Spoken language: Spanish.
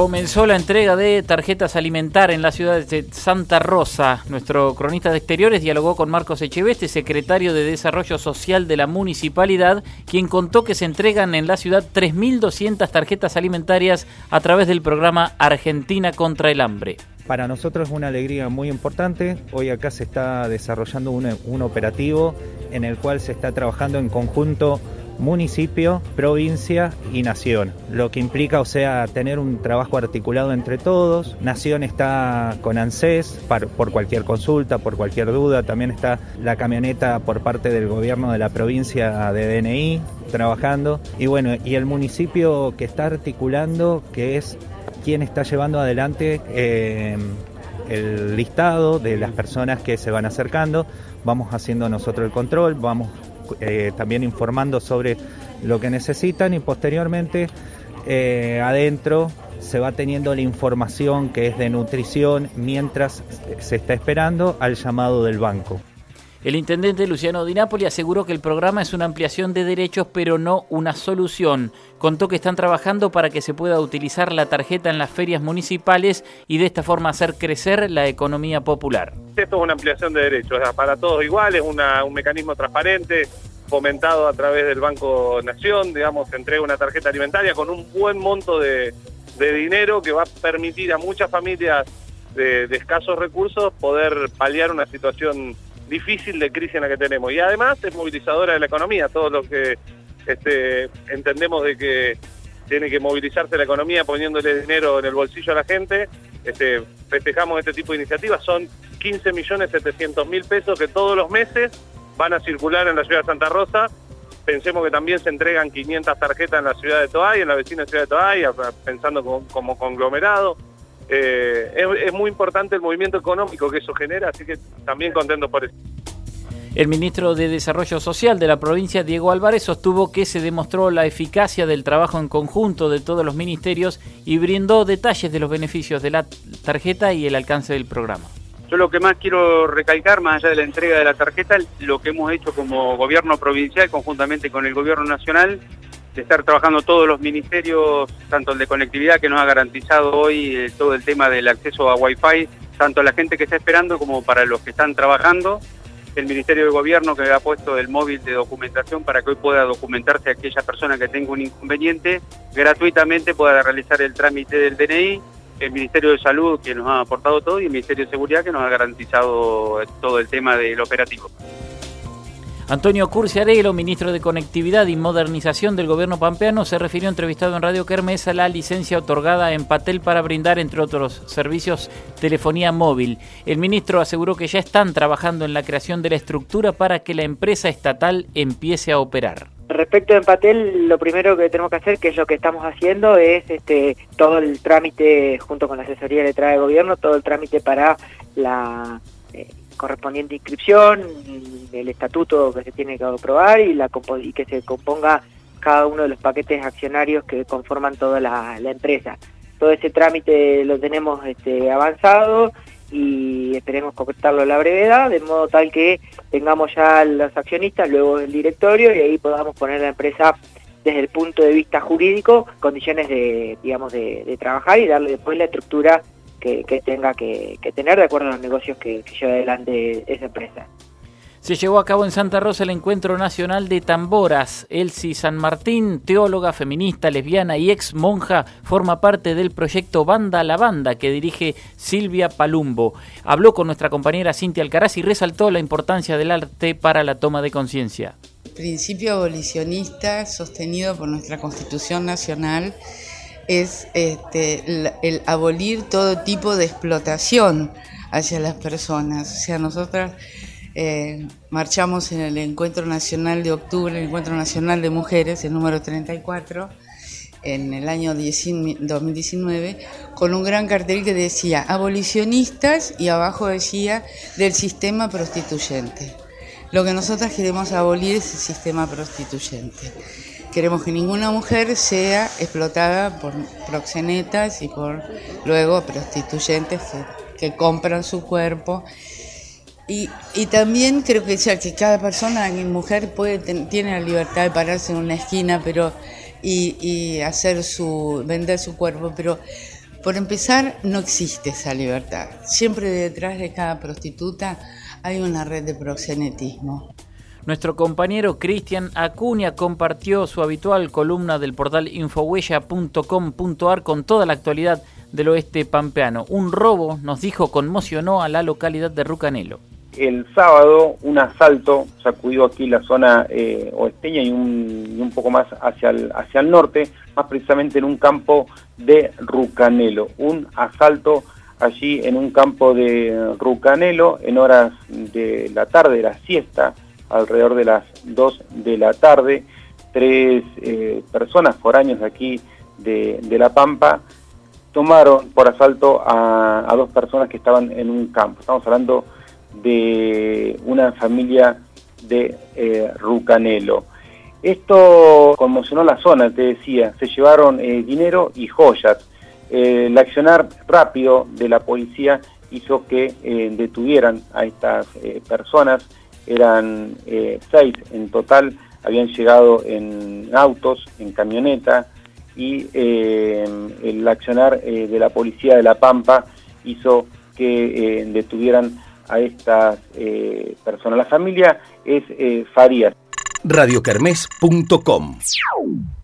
Comenzó la entrega de tarjetas alimentar en la ciudad de Santa Rosa. Nuestro cronista de exteriores dialogó con Marcos Echeveste, secretario de Desarrollo Social de la municipalidad, quien contó que se entregan en la ciudad 3.200 tarjetas alimentarias a través del programa Argentina contra el Hambre. Para nosotros es una alegría muy importante. Hoy acá se está desarrollando un, un operativo en el cual se está trabajando en conjunto municipio, provincia y nación, lo que implica, o sea, tener un trabajo articulado entre todos. Nación está con ANSES por cualquier consulta, por cualquier duda, también está la camioneta por parte del gobierno de la provincia de DNI trabajando. Y bueno, y el municipio que está articulando, que es quien está llevando adelante eh, el listado de las personas que se van acercando, vamos haciendo nosotros el control, vamos eh, también informando sobre lo que necesitan y posteriormente eh, adentro se va teniendo la información que es de nutrición mientras se está esperando al llamado del banco. El intendente Luciano Di Napoli aseguró que el programa es una ampliación de derechos, pero no una solución. Contó que están trabajando para que se pueda utilizar la tarjeta en las ferias municipales y de esta forma hacer crecer la economía popular. Esto es una ampliación de derechos, para todos iguales, un mecanismo transparente, fomentado a través del Banco Nación, digamos, entrega una tarjeta alimentaria con un buen monto de, dinero que va a permitir a muchas familias de, de escasos recursos poder paliar una situación difícil de crisis en la que tenemos. Y además es movilizadora de la economía, todos los que este, entendemos de que tiene que movilizarse la economía poniéndole dinero en el bolsillo a la gente, este, festejamos este tipo de iniciativas, son 15 millones 700 mil pesos que todos los meses van a circular en la ciudad de Santa Rosa. Pensemos que también se entregan 500 tarjetas en la ciudad de Toay, en la vecina ciudad de Toay, pensando como conglomerado. Eh, es, muy importante el movimiento económico que eso genera, así que también contento por eso. El ministro de Desarrollo Social de la provincia, Diego Álvarez, sostuvo que se demostró la eficacia del trabajo en conjunto de todos los ministerios y brindó detalles de los beneficios de la tarjeta y el alcance del programa. Yo lo que más quiero recalcar, más allá de la entrega de la tarjeta, lo que hemos hecho como gobierno provincial conjuntamente con el gobierno nacional, de estar trabajando todos los ministerios, tanto el de conectividad que nos ha garantizado hoy eh, todo el tema del acceso a Wi-Fi, tanto a la gente que está esperando como para los que están trabajando, el Ministerio de Gobierno que ha puesto el móvil de documentación para que hoy pueda documentarse aquella persona que tenga un inconveniente, gratuitamente pueda realizar el trámite del DNI, el Ministerio de Salud que nos ha aportado todo y el Ministerio de Seguridad que nos ha garantizado todo el tema del operativo. Antonio Curci Arelo, ministro de Conectividad y Modernización del Gobierno Pampeano, se refirió entrevistado en Radio Kermés a la licencia otorgada en Patel para brindar, entre otros servicios, telefonía móvil. El ministro aseguró que ya están trabajando en la creación de la estructura para que la empresa estatal empiece a operar. Respecto a Empatel, lo primero que tenemos que hacer, que es lo que estamos haciendo, es este, todo el trámite, junto con la asesoría letrada de gobierno, todo el trámite para la eh, correspondiente inscripción, el estatuto que se tiene que aprobar y que se componga cada uno de los paquetes accionarios que conforman toda la, empresa. Todo ese trámite lo tenemos este, avanzado y esperemos completarlo a la brevedad, de modo tal que tengamos ya los accionistas, luego el directorio y ahí podamos poner la empresa desde el punto de vista jurídico condiciones de, digamos, de trabajar y darle después la estructura que, tenga que, tener de acuerdo a los negocios que, que lleva adelante esa empresa. Se llevó a cabo en Santa Rosa el Encuentro Nacional de Tamboras. Elsie San Martín, teóloga, feminista, lesbiana y ex monja, forma parte del proyecto Banda a la Banda que dirige Silvia Palumbo. Habló con nuestra compañera Cintia Alcaraz y resaltó la importancia del arte para la toma de conciencia. Principio abolicionista sostenido por nuestra Constitución Nacional es este, el, abolir todo tipo de explotación hacia las personas. O sea, nosotras eh, marchamos en el Encuentro Nacional de Octubre, el Encuentro Nacional de Mujeres, el número 34, en el año 2019, con un gran cartel que decía abolicionistas y abajo decía del sistema prostituyente. Lo que nosotras queremos abolir es el sistema prostituyente. Queremos que ninguna mujer sea explotada por proxenetas y por luego prostituyentes que que compran su cuerpo. Y, también creo que, que cada persona, mujer, puede tiene la libertad de pararse en una esquina pero y, y, hacer su, vender su cuerpo, pero por empezar no existe esa libertad. Siempre detrás de cada prostituta hay una red de proxenetismo. Nuestro compañero Cristian Acuña compartió su habitual columna del portal infohuella.com.ar con toda la actualidad del oeste pampeano. Un robo, nos dijo, conmocionó a la localidad de Rucanelo. El sábado un asalto sacudió aquí la zona eh, oesteña y un, un, poco más hacia el, hacia el norte, más precisamente en un campo de Rucanelo. Un asalto allí en un campo de Rucanelo en horas de la tarde, la siesta, alrededor de las 2 de la tarde, tres eh, personas foráneos de aquí de, de, La Pampa tomaron por asalto a, a, dos personas que estaban en un campo. Estamos hablando de una familia de eh, Rucanelo. Esto conmocionó la zona, te decía, se llevaron eh, dinero y joyas. Eh, el accionar rápido de la policía hizo que eh, detuvieran a estas personas, eran seis en total, habían llegado en autos, en camioneta, y el accionar de la policía de La Pampa hizo que detuvieran a estas personas. La familia es Farías. radiocarmes.com